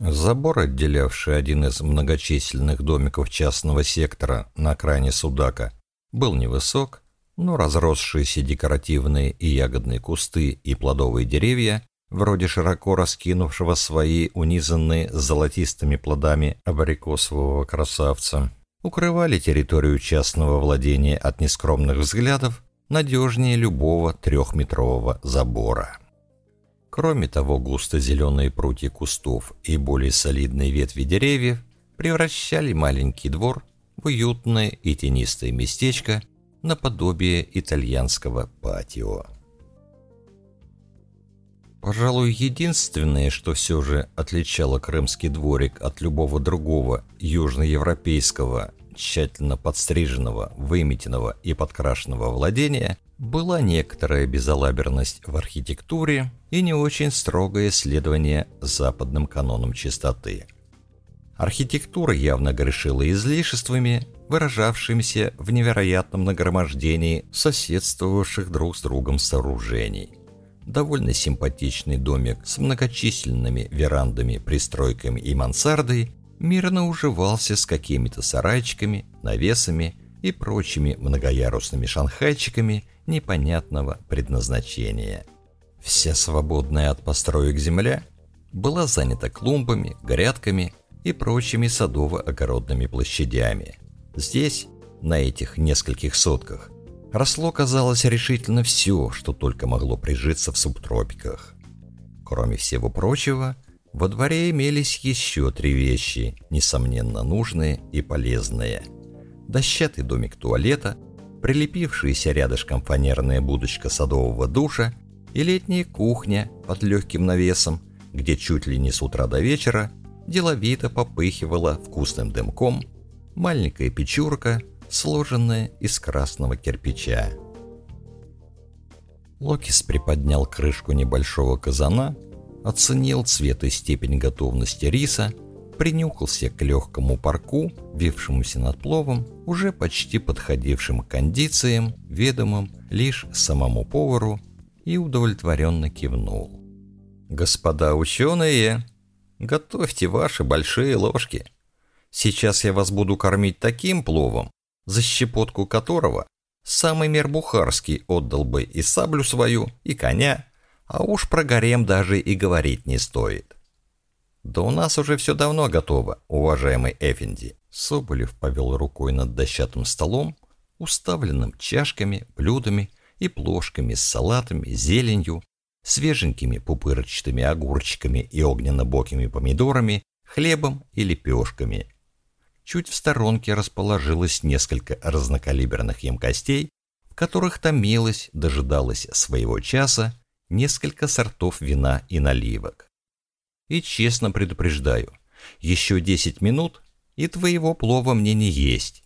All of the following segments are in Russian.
Забор, отделявший один из многочисленных домиков частного сектора на окраине Судака, был невысок, но разросшиеся декоративные и ягодные кусты и плодовые деревья, вроде широко раскинувшего свои унизанные золотистыми плодами абрикосового красавца, укрывали территорию частного владения от нескромных взглядов надежнее любого трехметрового забора. Кроме того, густо-зеленые прутья кустов и более солидные ветви деревьев превращали маленький двор в уютное и тенистое местечко наподобие итальянского патио. Пожалуй, единственное, что все же отличало крымский дворик от любого другого южноевропейского, тщательно подстриженного, выметенного и подкрашенного владения, была некоторая безалаберность в архитектуре и не очень строгое следование западным канонам чистоты. Архитектура явно грешила излишествами, выражавшимися в невероятном нагромождении соседствовавших друг с другом сооружений. Довольно симпатичный домик с многочисленными верандами, пристройками и мансардой мирно уживался с какими-то сарайчиками, навесами и прочими многоярусными шанхайчиками непонятного предназначения. Вся свободная от построек земля была занята клумбами, грядками и прочими садово-огородными площадями. Здесь, на этих нескольких сотках, росло, казалось, решительно все, что только могло прижиться в субтропиках. Кроме всего прочего, во дворе имелись еще три вещи, несомненно нужные и полезные. Дощатый домик туалета – прилепившаяся рядышком фанерная будочка садового душа и летняя кухня под легким навесом, где чуть ли не с утра до вечера деловито попыхивала вкусным дымком маленькая печурка, сложенная из красного кирпича. Локис приподнял крышку небольшого казана, оценил цвет и степень готовности риса – принюхался к легкому парку, вившемуся над пловом, уже почти подходившим к кондициям, ведомым лишь самому повару, и удовлетворенно кивнул. «Господа ученые, готовьте ваши большие ложки. Сейчас я вас буду кормить таким пловом, за щепотку которого самый Мербухарский отдал бы и саблю свою, и коня, а уж про гарем даже и говорить не стоит. «Да у нас уже все давно готово, уважаемый Эфенди». Соболев повел рукой над дощатым столом, уставленным чашками, блюдами и плошками с салатами, зеленью, свеженькими пупырчатыми огурчиками и огненно-бокими помидорами, хлебом и лепешками. Чуть в сторонке расположилось несколько разнокалиберных емкостей, в которых томилось, дожидалось своего часа несколько сортов вина и наливок. И честно предупреждаю, еще десять минут, и твоего плова мне не есть.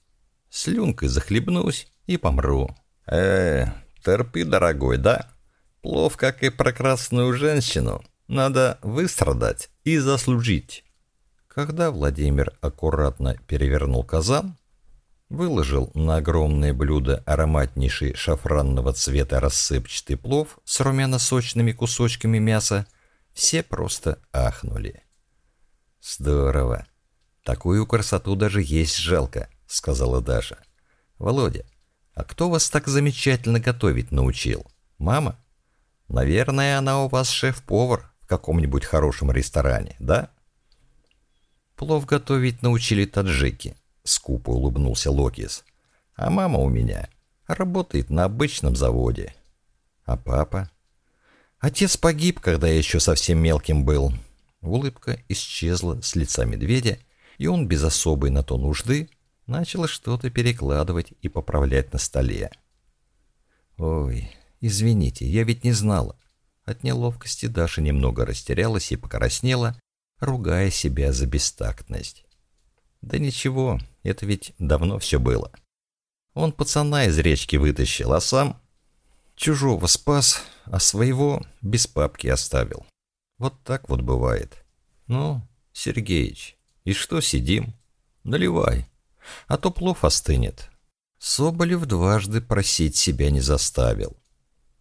Слюнкой захлебнусь и помру. Э, терпи, дорогой, да? Плов, как и прекрасную женщину, надо выстрадать и заслужить. Когда Владимир аккуратно перевернул казан, выложил на огромное блюдо ароматнейший шафранного цвета рассыпчатый плов с румяно-сочными кусочками мяса, все просто ахнули. «Здорово! Такую красоту даже есть жалко», — сказала Даша. «Володя, а кто вас так замечательно готовить научил? Мама? Наверное, она у вас шеф-повар в каком-нибудь хорошем ресторане, да?» «Плов готовить научили таджики», — скупо улыбнулся Локис. «А мама у меня работает на обычном заводе. А папа?» Отец погиб, когда я еще совсем мелким был. Улыбка исчезла с лица медведя, и он без особой на то нужды начал что-то перекладывать и поправлять на столе. «Ой, извините, я ведь не знала». От неловкости Даша немного растерялась и покраснела, ругая себя за бестактность. «Да ничего, это ведь давно все было. Он пацана из речки вытащил, а сам Чужого спас, а своего без папки оставил. Вот так вот бывает. Ну, Сергеич, и что сидим? Наливай, а то плов остынет. Соболев дважды просить себя не заставил.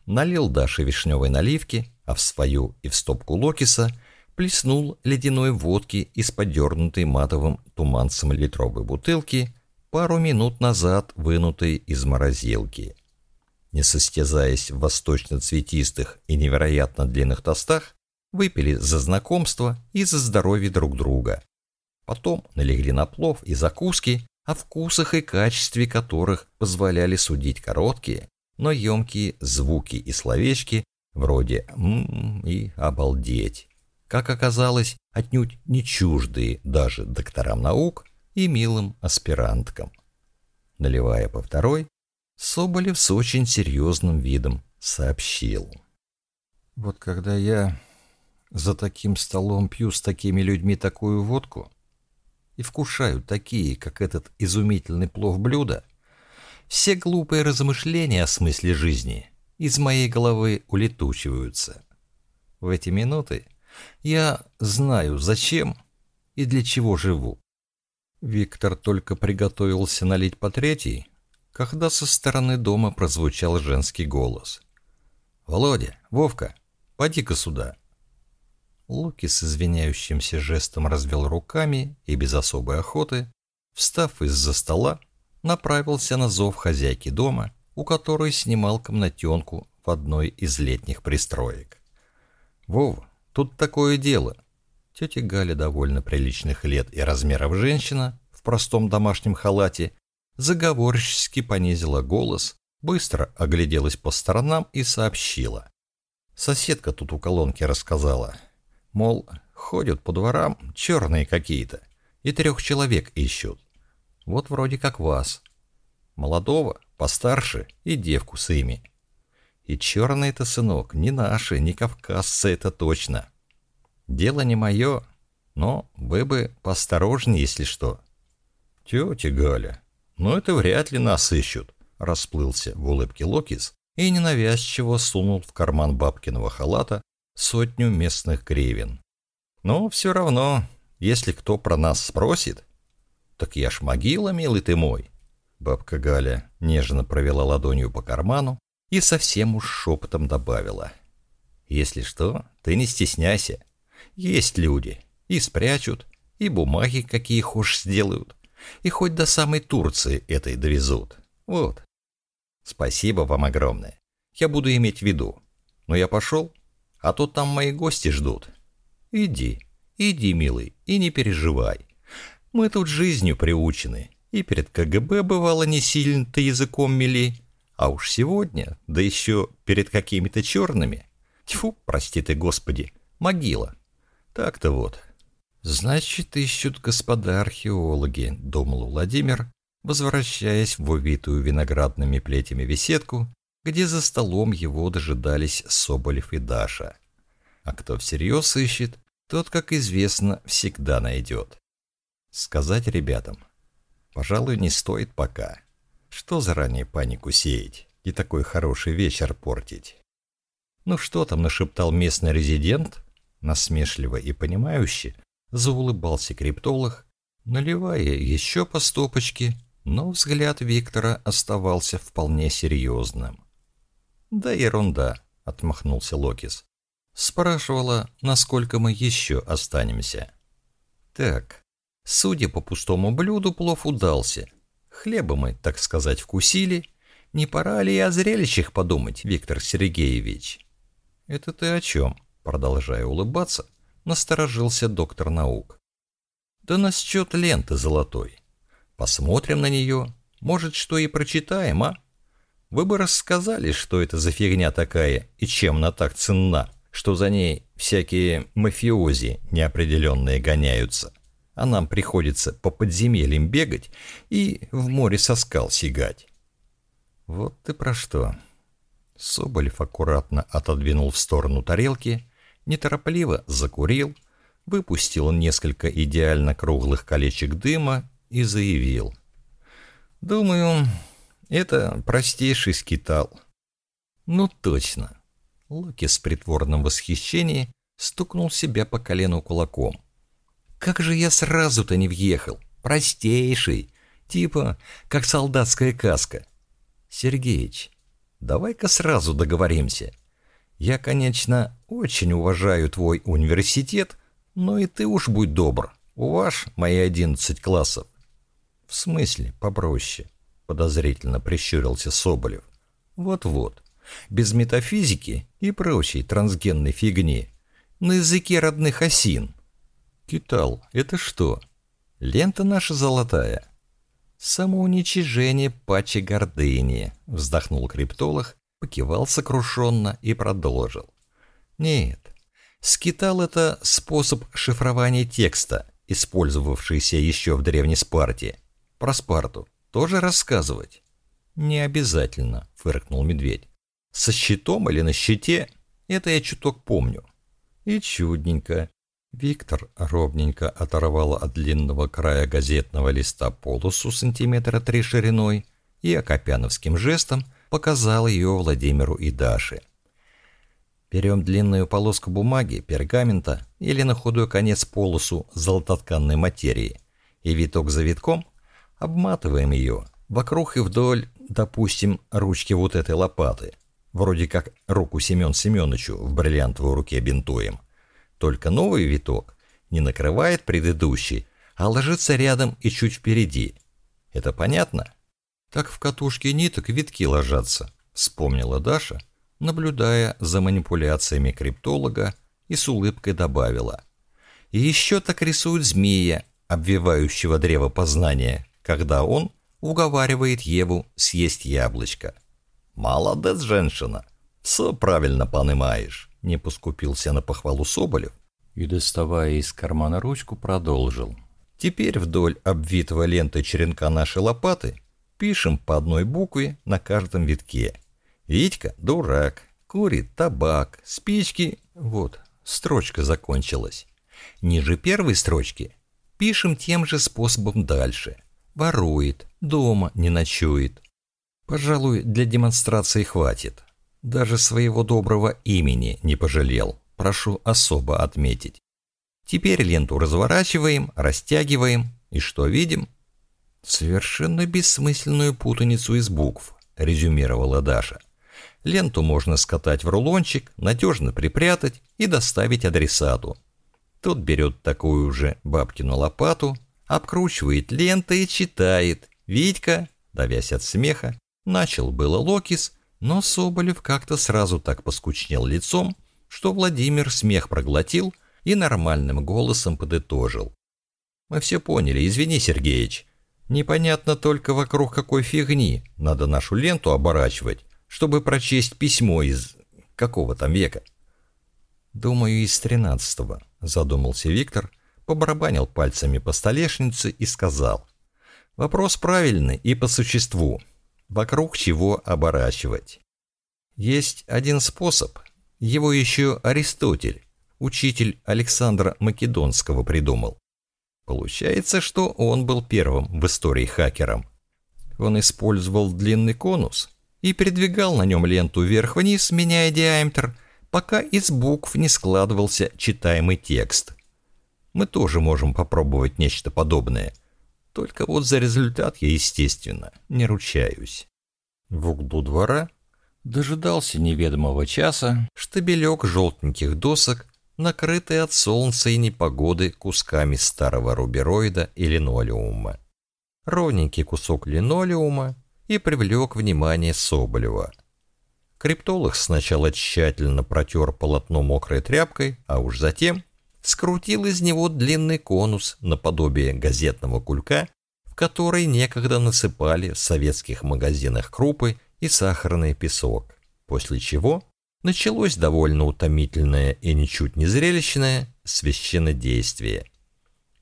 Налил Даше вишневой наливки, а в свою и в стопку Локиса плеснул ледяной водки из подернутой матовым туманцем литровой бутылки, пару минут назад вынутой из морозилки. Не состязаясь в восточно-цветистых и невероятно длинных тостах, выпили за знакомство и за здоровье друг друга. Потом налегли на плов и закуски, о вкусах и качестве которых позволяли судить короткие, но емкие звуки и словечки вроде «м» и «обалдеть». Как оказалось, отнюдь не чуждые даже докторам наук и милым аспиранткам. Наливая по второй, Соболев с очень серьезным видом сообщил. «Вот когда я за таким столом пью с такими людьми такую водку и вкушаю такие, как этот изумительный плов блюда, все глупые размышления о смысле жизни из моей головы улетучиваются. В эти минуты я знаю, зачем и для чего живу. Виктор только приготовился налить по третьей, когда со стороны дома прозвучал женский голос. «Володя, Вовка, поди-ка сюда». Луки с извиняющимся жестом развел руками и без особой охоты, встав из-за стола, направился на зов хозяйки дома, у которой снимал комнатенку в одной из летних пристроек. «Вова, тут такое дело». Тетя Галя довольно приличных лет и размеров женщина в простом домашнем халате заговорчески понизила голос, быстро огляделась по сторонам и сообщила. Соседка тут у колонки рассказала. Мол, ходят по дворам черные какие-то и трех человек ищут. Вот вроде как вас. Молодого, постарше и девку с ими. И черный это, сынок, не наши, не кавказцы, это точно. Дело не мое, но вы бы поосторожнее, если что. Тетя Галя, ну это вряд ли нас ищут, расплылся в улыбке Локис и ненавязчиво сунул в карман бабкиного халата сотню местных гривен. Но все равно, если кто про нас спросит, так я ж могила, милый ты мой. Бабка Галя нежно провела ладонью по карману и совсем уж шепотом добавила. Если что, ты не стесняйся. Есть люди. И спрячут, и бумаги какие хошь сделают. И хоть до самой Турции этой довезут. Вот. Спасибо вам огромное. Я буду иметь в виду. Но я пошел, а то там мои гости ждут. Иди, иди, милый, и не переживай. Мы тут жизнью приучены, и перед КГБ бывало не сильно-то языком мели, а уж сегодня, да еще перед какими-то черными. Тьфу, прости ты, Господи, могила. Так-то вот. Значит, ищут господа археологи, думал Владимир, возвращаясь в увитую виноградными плетями беседку, где за столом его дожидались Соболев и Даша. А кто всерьез ищет, тот, как известно, всегда найдет. Сказать ребятам, пожалуй, не стоит пока. Что заранее панику сеять и такой хороший вечер портить? Ну что там нашептал местный резидент? Насмешливо и понимающе заулыбался криптолог, наливая еще по стопочке, но взгляд Виктора оставался вполне серьезным. «Да ерунда», — отмахнулся Локис. Спрашивала, насколько мы еще останемся. Так, судя по пустому блюду, плов удался. Хлеба мы, так сказать, вкусили. Не пора ли и о зрелищах подумать, Виктор Сергеевич? Это ты о чем? Продолжая улыбаться, насторожился доктор наук. Да насчет ленты золотой. Посмотрим на нее, может, что и прочитаем, а? Вы бы рассказали, что это за фигня такая и чем она так ценна, что за ней всякие мафиози неопределенные гоняются, а нам приходится по подземельям бегать и в море со скал сигать. Вот ты про что. Соболев аккуратно отодвинул в сторону тарелки, неторопливо закурил, выпустил несколько идеально круглых колечек дыма и заявил. «Думаю, это простейший скитал. Ну точно. Локи с притворным восхищением стукнул себя по колену кулаком. Как же я сразу-то не въехал? Простейший. Типа, как солдатская каска. Сергеич, давай-ка сразу договоримся. Я, конечно, очень уважаю твой университет, Ну и ты уж будь добр. У вас мои одиннадцать классов. В смысле, попроще? Подозрительно прищурился Соболев. Вот-вот. Без метафизики и прочей трансгенной фигни. На языке родных осин. Китал, это что? Лента наша золотая. Самоуничижение пачи гордыни, вздохнул криптолог, покивал сокрушенно и продолжил. Нет, скитал это способ шифрования текста, использовавшийся еще в древней Спарте. Про Спарту тоже рассказывать? Не обязательно, фыркнул медведь. Со щитом или на щите, это я чуток помню. И чудненько. Виктор ровненько оторвал от длинного края газетного листа полосу сантиметра три шириной и акопяновским жестом показал ее Владимиру и Даше. Берем длинную полоску бумаги, пергамента или на худой конец полосу золототканной материи и виток за витком обматываем ее вокруг и вдоль, допустим, ручки вот этой лопаты. Вроде как руку Семен Семеновичу в бриллиантовой руке бинтуем. Только новый виток не накрывает предыдущий, а ложится рядом и чуть впереди. Это понятно? Так в катушке ниток витки ложатся, вспомнила Даша, наблюдая за манипуляциями криптолога и с улыбкой добавила. И еще так рисуют змея, обвивающего древо познания, когда он уговаривает Еву съесть яблочко. «Молодец, женщина! Все правильно понимаешь!» Не поскупился на похвалу Соболев и, доставая из кармана ручку, продолжил. «Теперь вдоль обвитого лентой черенка нашей лопаты пишем по одной букве на каждом витке. Витька – дурак, курит табак, спички. Вот, строчка закончилась. Ниже первой строчки пишем тем же способом дальше. Ворует, дома не ночует, Пожалуй, для демонстрации хватит. Даже своего доброго имени не пожалел. Прошу особо отметить. Теперь ленту разворачиваем, растягиваем. И что видим? Совершенно бессмысленную путаницу из букв, резюмировала Даша. Ленту можно скатать в рулончик, надежно припрятать и доставить адресату. Тот берет такую же бабкину лопату, обкручивает лентой и читает. Витька, давясь от смеха, Начал было Локис, но Соболев как-то сразу так поскучнел лицом, что Владимир смех проглотил и нормальным голосом подытожил. «Мы все поняли, извини, Сергеич. Непонятно только вокруг какой фигни надо нашу ленту оборачивать, чтобы прочесть письмо из... какого там века?» «Думаю, из тринадцатого», — задумался Виктор, побарабанил пальцами по столешнице и сказал. «Вопрос правильный и по существу вокруг чего оборачивать. Есть один способ, его еще Аристотель, учитель Александра Македонского, придумал. Получается, что он был первым в истории хакером. Он использовал длинный конус и передвигал на нем ленту вверх-вниз, меняя диаметр, пока из букв не складывался читаемый текст. Мы тоже можем попробовать нечто подобное – только вот за результат я, естественно, не ручаюсь. В углу двора дожидался неведомого часа штабелек желтеньких досок, накрытый от солнца и непогоды кусками старого рубероида и линолеума. Ровненький кусок линолеума и привлек внимание Соболева. Криптолог сначала тщательно протер полотно мокрой тряпкой, а уж затем скрутил из него длинный конус наподобие газетного кулька, в который некогда насыпали в советских магазинах крупы и сахарный песок, после чего началось довольно утомительное и ничуть не зрелищное священнодействие.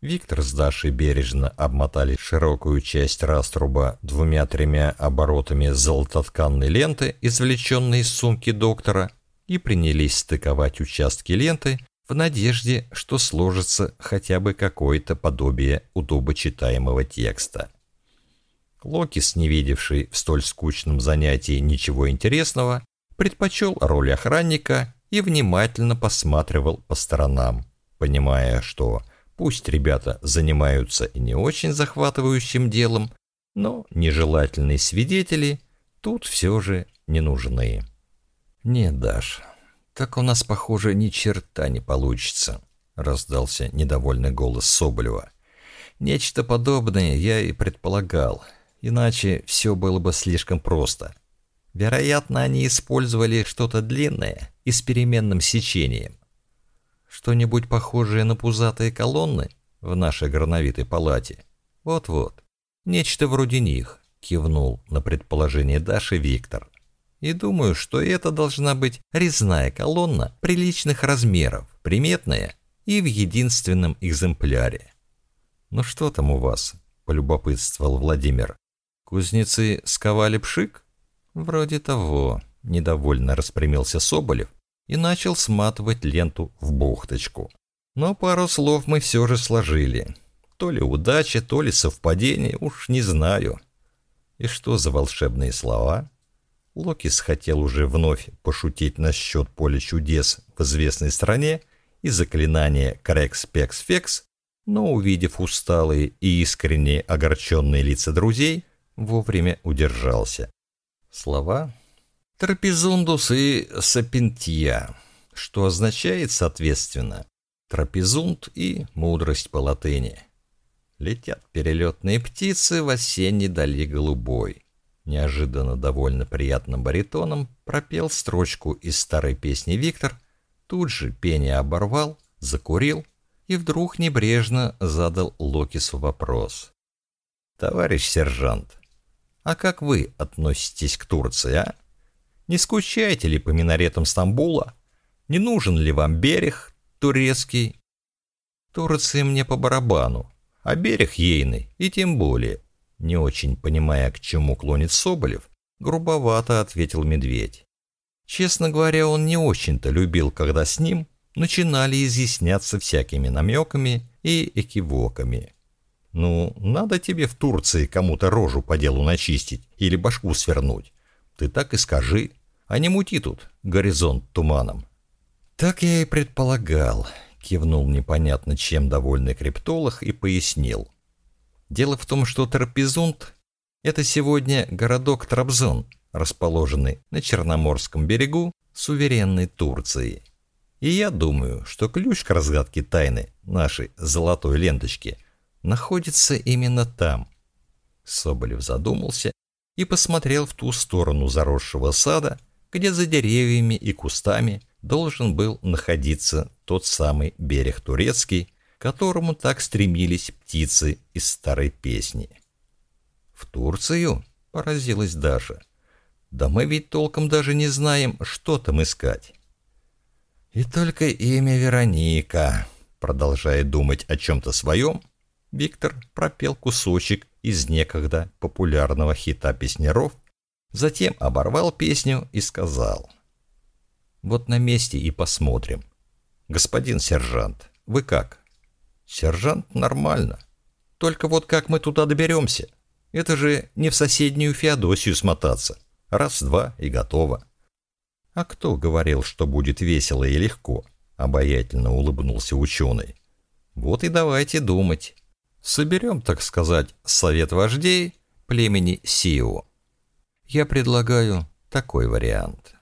Виктор с Дашей бережно обмотали широкую часть раструба двумя-тремя оборотами золототканной ленты, извлеченной из сумки доктора, и принялись стыковать участки ленты в надежде, что сложится хотя бы какое-то подобие удобочитаемого текста. Локис, не видевший в столь скучном занятии ничего интересного, предпочел роль охранника и внимательно посматривал по сторонам, понимая, что пусть ребята занимаются и не очень захватывающим делом, но нежелательные свидетели тут все же не нужны. «Нет, Даш, так у нас, похоже, ни черта не получится», — раздался недовольный голос Соболева. Нечто подобное я и предполагал, иначе все было бы слишком просто. Вероятно, они использовали что-то длинное и с переменным сечением. Что-нибудь похожее на пузатые колонны в нашей грановитой палате? Вот-вот. Нечто вроде них, кивнул на предположение Даши Виктор. И думаю, что это должна быть резная колонна приличных размеров, приметная и в единственном экземпляре. «Ну что там у вас?» – полюбопытствовал Владимир. «Кузнецы сковали пшик?» «Вроде того», – недовольно распрямился Соболев и начал сматывать ленту в бухточку. Но пару слов мы все же сложили. То ли удача, то ли совпадение, уж не знаю. И что за волшебные слова? Локис хотел уже вновь пошутить насчет поля чудес в известной стране и заклинания «Крекс-пекс-фекс», но, увидев усталые и искренне огорченные лица друзей, вовремя удержался. Слова «трапезундус» и «сапентия», что означает, соответственно, «трапезунд» и «мудрость по латыни». Летят перелетные птицы в осенней дали голубой. Неожиданно довольно приятным баритоном пропел строчку из старой песни Виктор, тут же пение оборвал, закурил и вдруг небрежно задал Локису вопрос. «Товарищ сержант, а как вы относитесь к Турции, а? Не скучаете ли по минаретам Стамбула? Не нужен ли вам берег турецкий? Турция мне по барабану, а берег ейный и тем более». Не очень понимая, к чему клонит Соболев, грубовато ответил медведь. Честно говоря, он не очень-то любил, когда с ним начинали изъясняться всякими намеками и экивоками. «Ну, надо тебе в Турции кому-то рожу по делу начистить или башку свернуть. Ты так и скажи, а не мути тут горизонт туманом». «Так я и предполагал», — кивнул непонятно чем довольный криптолог и пояснил. «Дело в том, что Трапезунд — это сегодня городок Трабзон, расположенный на Черноморском берегу суверенной Турции. И я думаю, что ключ к разгадке тайны нашей золотой ленточки находится именно там. Соболев задумался и посмотрел в ту сторону заросшего сада, где за деревьями и кустами должен был находиться тот самый берег турецкий, к которому так стремились птицы из старой песни. «В Турцию?» – поразилась Даша. «Да мы ведь толком даже не знаем, что там искать». И только имя Вероника, продолжая думать о чем-то своем, Виктор пропел кусочек из некогда популярного хита песняров, затем оборвал песню и сказал. «Вот на месте и посмотрим. Господин сержант, вы как?» «Сержант нормально. Только вот как мы туда доберемся? Это же не в соседнюю Феодосию смотаться. Раз-два и готово». «А кто говорил, что будет весело и легко?» — обаятельно улыбнулся ученый. «Вот и давайте думать. Соберем, так сказать, совет вождей племени Сио. Я предлагаю такой вариант».